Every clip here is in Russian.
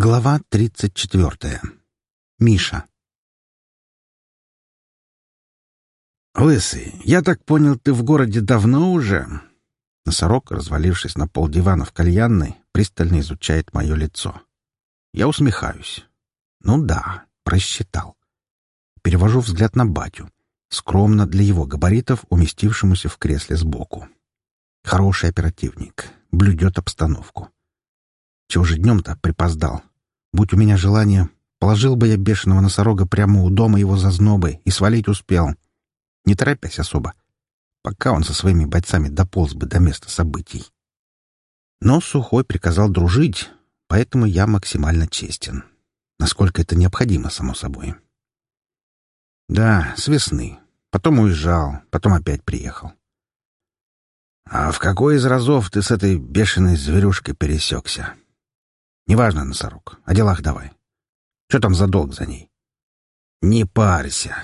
Глава тридцать четвертая. Миша. «Лысый, я так понял, ты в городе давно уже?» Носорог, развалившись на пол дивана в кальянной, пристально изучает мое лицо. Я усмехаюсь. «Ну да, просчитал». Перевожу взгляд на батю, скромно для его габаритов, уместившемуся в кресле сбоку. Хороший оперативник, блюдет обстановку. Чего же днем-то припоздал? Будь у меня желание, положил бы я бешеного носорога прямо у дома его зазнобы и свалить успел. Не торопясь особо. Пока он со своими бойцами дополз бы до места событий. Но Сухой приказал дружить, поэтому я максимально честен. Насколько это необходимо, само собой. Да, с весны. Потом уезжал, потом опять приехал. А в какой из разов ты с этой бешеной зверюшкой пересекся? Неважно, носорог, о делах давай. Что там за долг за ней? Не парься.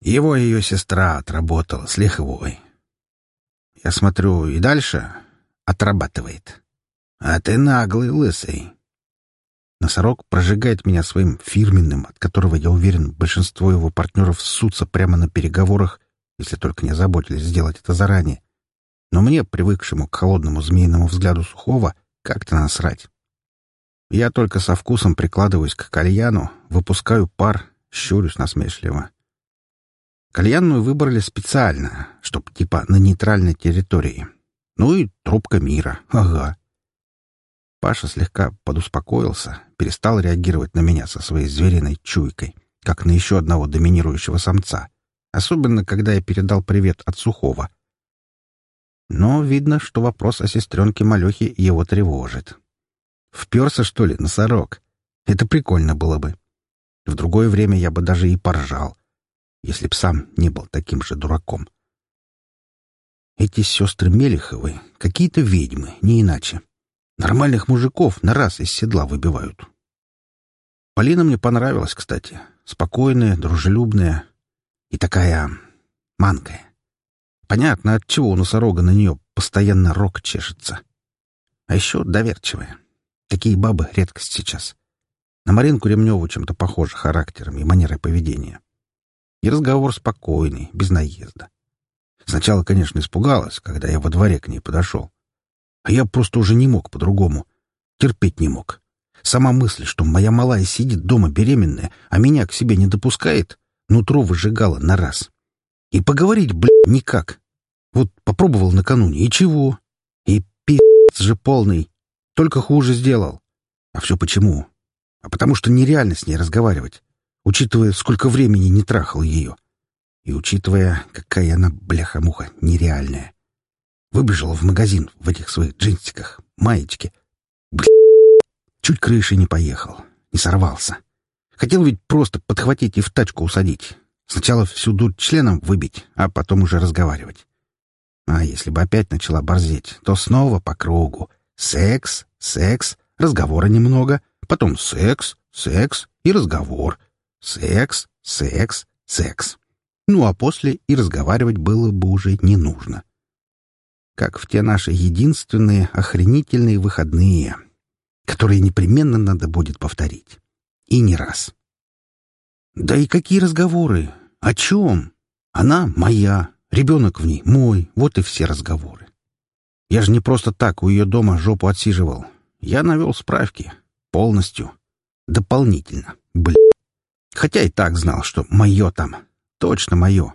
Его и ее сестра отработала с лихвой. Я смотрю, и дальше отрабатывает. А ты наглый, лысый. Носорог прожигает меня своим фирменным, от которого, я уверен, большинство его партнеров ссутся прямо на переговорах, если только не озаботились сделать это заранее. Но мне, привыкшему к холодному змеиному взгляду Сухого, как-то насрать. Я только со вкусом прикладываюсь к кальяну, выпускаю пар, щурюсь насмешливо. Кальянную выбрали специально, чтоб типа на нейтральной территории. Ну и трубка мира, ага. Паша слегка подуспокоился, перестал реагировать на меня со своей звериной чуйкой, как на еще одного доминирующего самца, особенно когда я передал привет от Сухого. Но видно, что вопрос о сестренке Малехе его тревожит. Вперся, что ли, носорог? Это прикольно было бы. В другое время я бы даже и поржал, если б сам не был таким же дураком. Эти сестры Мелеховы — какие-то ведьмы, не иначе. Нормальных мужиков на раз из седла выбивают. Полина мне понравилась, кстати. Спокойная, дружелюбная и такая манкая. Понятно, от чего у носорога на нее постоянно рог чешется. А еще доверчивая. Такие бабы — редкость сейчас. На Маринку Ремневу чем-то похожи характером и манерой поведения. И разговор спокойный, без наезда. Сначала, конечно, испугалась, когда я во дворе к ней подошел. А я просто уже не мог по-другому. Терпеть не мог. Сама мысль, что моя малая сидит дома беременная, а меня к себе не допускает, нутро выжигала на раз. И поговорить, блядь, никак. Вот попробовал накануне, и чего? И пи***ц же полный. Только хуже сделал. А все почему? А потому что нереально с ней разговаривать, учитывая, сколько времени не трахал ее. И учитывая, какая она, бляха-муха, нереальная. Выбежала в магазин в этих своих джинсиках, маечке. Блин, чуть крышей не поехал, не сорвался. Хотел ведь просто подхватить и в тачку усадить. Сначала всю дурь членом выбить, а потом уже разговаривать. А если бы опять начала борзеть, то снова по кругу. Секс, секс, разговора немного, потом секс, секс и разговор. Секс, секс, секс. Ну а после и разговаривать было бы уже не нужно. Как в те наши единственные охренительные выходные, которые непременно надо будет повторить. И не раз. Да и какие разговоры? О чем? Она моя, ребенок в ней мой, вот и все разговоры. Я же не просто так у ее дома жопу отсиживал. Я навел справки. Полностью. Дополнительно. Блин. Хотя и так знал, что мое там. Точно мое.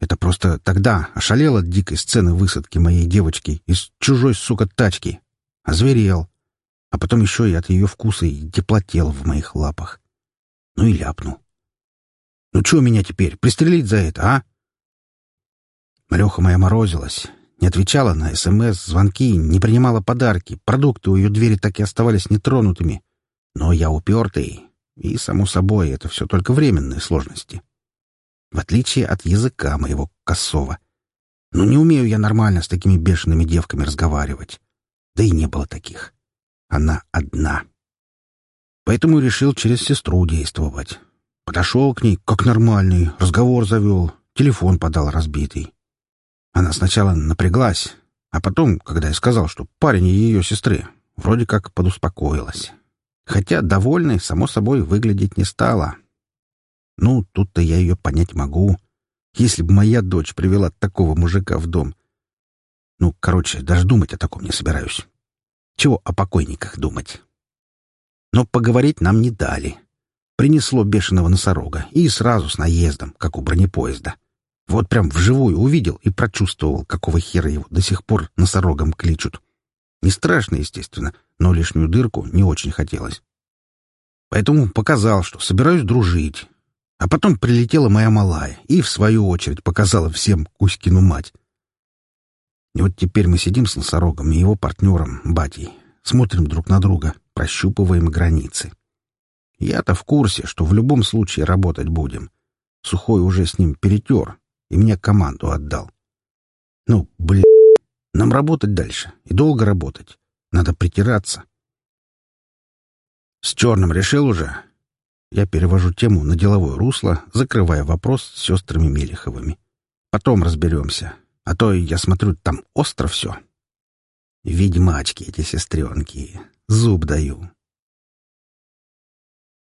Это просто тогда ошалел от дикой сцены высадки моей девочки из чужой, сука, тачки. Озверел. А потом еще и от ее вкуса и теплотел в моих лапах. Ну и ляпнул. Ну что меня теперь, пристрелить за это, а? Малеха моя морозилась, не отвечала на СМС, звонки, не принимала подарки. Продукты у ее двери так и оставались нетронутыми. Но я упертый, и, само собой, это все только временные сложности. В отличие от языка моего косого. Но не умею я нормально с такими бешеными девками разговаривать. Да и не было таких. Она одна. Поэтому решил через сестру действовать. Подошел к ней, как нормальный, разговор завел, телефон подал разбитый. Она сначала напряглась, а потом, когда я сказал, что парень ее сестры, вроде как подуспокоилась. Хотя довольной, само собой, выглядеть не стала. Ну, тут-то я ее понять могу. Если бы моя дочь привела такого мужика в дом. Ну, короче, даже думать о таком не собираюсь. Чего о покойниках думать? Но поговорить нам не дали. Принесло бешеного носорога и сразу с наездом, как у бронепоезда. Вот прям вживую увидел и прочувствовал, какого хера его до сих пор носорогом кличут. Не страшно, естественно, но лишнюю дырку не очень хотелось. Поэтому показал, что собираюсь дружить. А потом прилетела моя малая и, в свою очередь, показала всем Кузькину мать. И вот теперь мы сидим с носорогом и его партнером, батей, смотрим друг на друга, прощупываем границы. Я-то в курсе, что в любом случае работать будем. Сухой уже с ним перетер и мне команду отдал. Ну, блин, нам работать дальше и долго работать. Надо притираться. С черным решил уже? Я перевожу тему на деловое русло, закрывая вопрос с сестрами Мелиховыми. Потом разберемся. А то, я смотрю, там остро все. Ведьмачки эти сестренки. Зуб даю.